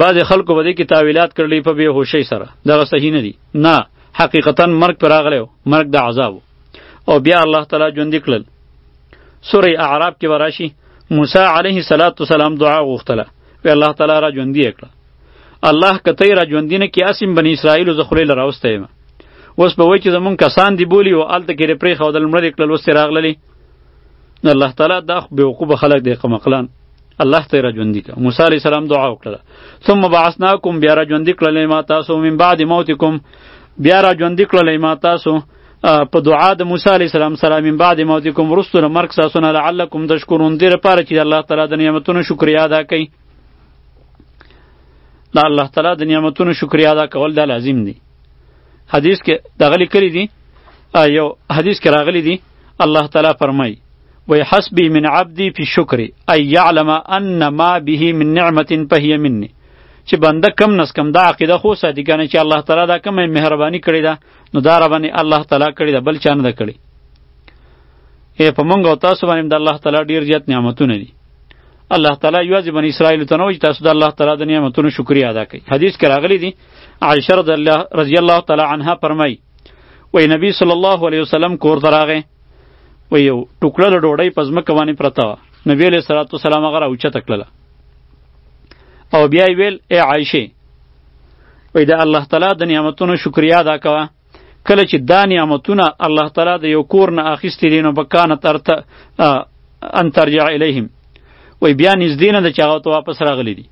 بعض خلکو به دې کې تعویلات کړلې په بے هوشۍ سره دغه صحیح نه دي نه حقیقتا مرګ پر راغلی مرګ د عذاب او بیا الله تعالی ژوند کړل سوره اعراب کې وراشي موسی علیه الصلاۃ والسلام دعا غوښتله وی الله تعالی را ژوندی کړه الله کته را ژوندی نه کی اسیم بنی اسرائیل ز خلی لراوسته ما اوس به وای چې زمون کسان دی بولی او الته کې پرې خو دل مړ کړل وسته راغللی نو الله تعالی دا به وقوب خلق دی قمقلان الله ته را ژوندی کړه موسی علیه السلام دعا وکړه ثم بعثناکم بیا را ژوندی کړل ما تاسو من بعد موتکم بیا را ژوندی کړل ما تاسو په دعا د موسی علی السلام سره من بعد موتکم ورستو نه مرګ تاسو نه لعلکم تشکرون دې لپاره چې الله تعالی د نعمتونو شکریا ادا کړئ دا الله تعالی د نعمتونو شکریا ادا کول دا لازم دی حدیث کې دغلی کړی دی یو حدیث کې راغلی دی الله تعالی فرمای وی حسبی من عبدی فی شکر ای یعلم ان ما به من نعمت فهی منی چې بنده کم نس کم دا عقیده خو ساتي کنه چې الله تعالی دا کم مهرباني کړی ده نو دا را باندې الله تعالی کړی دا بل چا نه ده کړی ای په مونږ او تاسو باندې د الله تعالی ډیر زیات نعمتونه دي الله تعالی یوازې بنی اسرائیل ته نه وایي تاسو د الله تعالی د نعمتونو شکریا ادا کړئ حدیث کې راغلی دي عائشه رضی الله رضی الله تعالی عنها فرمایي وای نبی صلی الله علیه وسلم کور ته راغی و یو ټوکړه د ډوډۍ په ځمکه باندې پرته وه نبی علیه صلات وسلام هغه راوچته کړله او بیا یې ویل ای عایشې وای د الله تعالی د نعمتونو شکریا ادا کوه کله چې دا نعمتونه الله تعالی د یو کور نه اخیستې دي نو په کانه ترته ان ترجع الیهم وای بیا نږدې نه د چې هغه ته واپس راغلی دي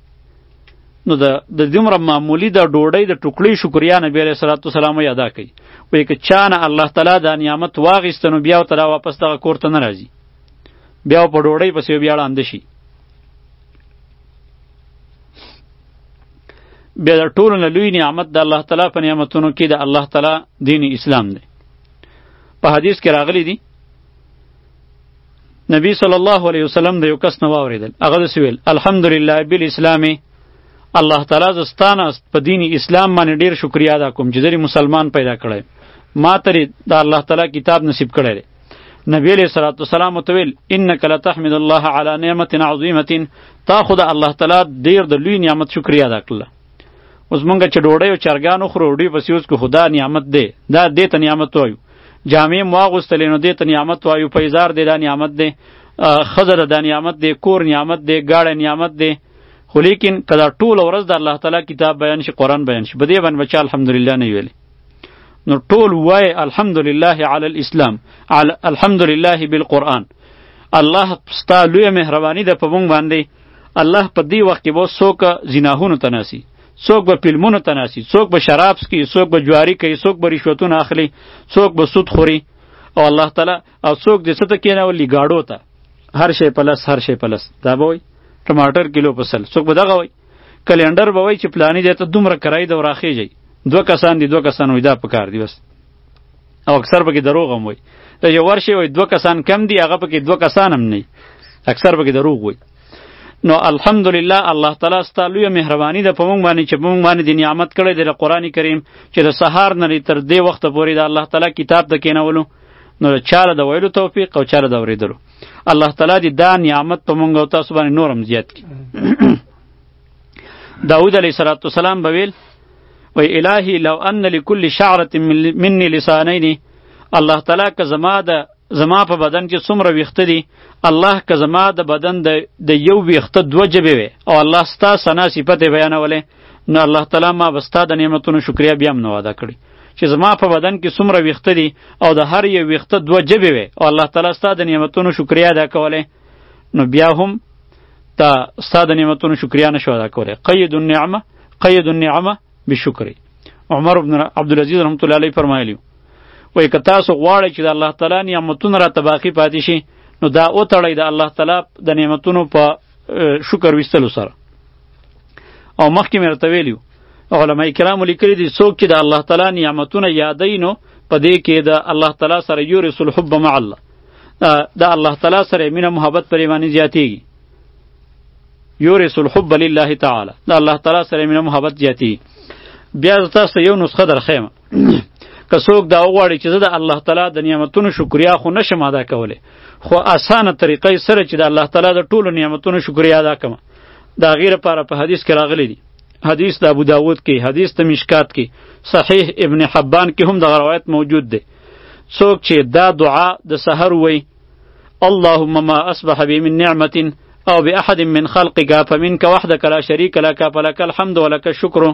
نو د د دومره معمولی د ډوډۍ د ټوکړې شکریا نبی علیه صلوات و سلام یې ادا کړي وای که چانه الله تعالی دا نعمت واغیست نو بیا ته را واپس دغه کور ته نه راځي بیا په ډوډۍ پسې بیا وړاندې شي بیا د ټولو نه لوی نعمت د الله تعالی په نعمتونو کې د الله تعالی دین اسلام دی په حدیث کې راغلی دی نبی صلی الله علیه وسلم د یو کس نه واورېدل هغه داسې ویل الحمدلله بالاسلام الله تعالی زه ستانه په دین اسلام باندې ډېر شکریا ادا کوم چې زه مسلمان پیدا کړی ما ترې د الله تعالی کتاب نصیب کړی دی نبی علیہ الصلوۃ والسلام تویل انک لتحمد الله علی نعمت عظیمه تا خدا الله تعالی ډیر د لوی نعمت شکریا ادا کړل اوس مونږ چې ډوډۍ او چرګان خورو ډوډۍ پسې اوس کو خدا نعمت دی دا دې ته نعمت وایو جامې مو واغوستلې نو دې ته نعمت وایو پیزار دې دا نعمت دی خزر دا نعمت دی کور نعمت دی گاړه نعمت دی خو لیکن کدا ټول ورځ د الله تعالی کتاب بیان شي قران بیان شي بده باندې بچا الحمدلله نه ویلي نو ټول وای الحمدلله علی الاسلام علی الحمدلله بالقران الله ستا لوی مهرباني ده په مونږ باندې الله په دې وخت کې به څوک زناهونو ته ناسي څوک به فلمونو ته ناسي څوک به شراب څکي څوک به جواري کوي څوک به رشوتونه اخلي څوک به سود خوري او الله تعالی او څوک دې څه ته کېنولي ګاډو ته هر شی پلس هر شی پلس دا به وایي ټماټر کیلو په سل څوک به دغه وایي کلندر به وای چې پلاني ځای ته دومره کرایي د وراخېږي دوه کسان دي دوه کسان وي دا په کار دي بس او اکثر پکې دروغ هم وي دا یو ورشي وي دوه کسان کم دي هغه پکې دوه کسان هم نه اکثر پکې دروغ وي نو الحمدلله الله تعالی ستالوی مهرباني ده په مونږ باندې چې مونږ باندې د نعمت کړی د قرآن کریم چې د سهار نه تر دې وخته پورې د الله تعالی کتاب ته کینولو نو چاله د ویلو توفیق او چاله د اورېدلو الله تعالی دې دا نعمت په مونږ او تاسو باندې نورم زیات کړي داود علیه صلوات والسلام به ویل وی الهی لو ان لكل شعره مني لسانین الله تعالی که زما د زما په بدن کې څومره ویخته دي الله که زما د بدن د د یو ویخته دوه جبې وي او الله ستا سنا صفت بیانولې نو الله تعالی ما بستا د نعمتونو شکریا بیا هم نه ادا کړي چې زما په بدن کې څومره ویښته دي او د هر یو ویښته دوه جبې وي او الله تعالی ستا د نعمتونو شکریا ادا کولی نو بیا هم تا ستا د نعمتونو شکریا نشو ادا کولی قید النعمه قید النعمه بشکری عمر بن عبدالعزیز رحمت الله علیه فرمایلی وای که تاسو غواړئ چې د الله تعالی نعمتونه را تباقی پاتې شي نو دا او تړی د الله تعالی د نعمتونو په شکر وستلو سره او مخکې مې راته ویلي علما کرامو لیکلي دي څوک چې د الله تعالی نعمتونه یادوي نو په دې کې د الله تعالی سره یورث الحب مع الله د الله تعالی سره مینه محبت پرې باندې زیاتېږي یورث الحب لله تعالی د الله تعالی سره مینه محبت زیاتېږي بیا تاسو یو نسخه درخیم که څوک دا وغواړي چې زه د الله تعالی د نعمتونو شکریا خو نشم ادا کولی خو اسانه طریقه یې سره چې د الله تعالی د ټولو نعمتونو شکریا ادا کړم د هغې لپاره په حدیث کې راغلی دي حدیث د ابو داود کې حدیث د مشکات کې صحیح ابن حبان کې هم دغه روایت موجود دی څوک چې دا دعا د سحر وی اللهم ما اصبح بي من نعمت او باحد من خلقك فمنك وحدك لا شريك لك فلك الحمد ولك الشكر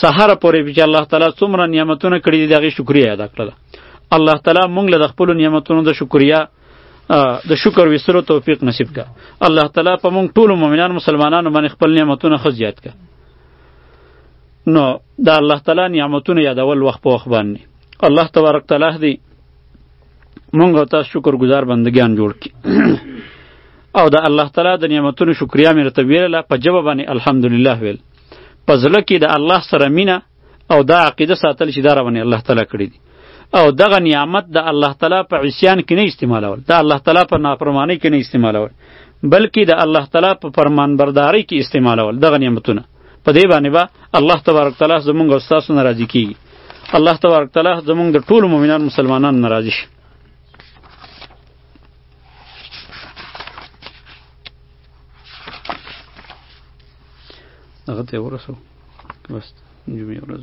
سهار پورې چې الله تعالی څومره نعمتونه کړی دي د هغې شکریه ادا کړله الله تعالی مونږ له د خپلو نعمتونو د شکریه د شکر ویستلو توفیق نصیب کړه الله تعالی په مونږ ټولو مؤمنان مسلمانانو باندې خپل نعمتونه ښه زیات کړه نو د الله تعالی نعمتونه یادول وخت په وخت باندې الله تبارک تعالی دی مونږ او تاسو شکر گزار بندگیان جوړ کړي او د الله تعالی د نعمتونو شکریا مې رته ویله په جواب باندې الحمدلله ویل په زړه کې د الله سره مینه او دا عقیده ساتل چې دا راونې الله تعالی کړی دي او دغه نعمت د الله تعالی په عصیان کې نه استعمالول د الله تعالی په نافرمانی کې نه استعمالول بلکې د الله تعالی په فرمانبرداري کې استعمالول دغه نعمتونه په دې باندې با الله تبارک تعالی زمونږ او ستاسو ناراضي کیږي الله تبارک تعالی زمونږ د ټولو مؤمنانو مسلمانانو ناراضي شي دغه ته ورسو بس جمعې ورځ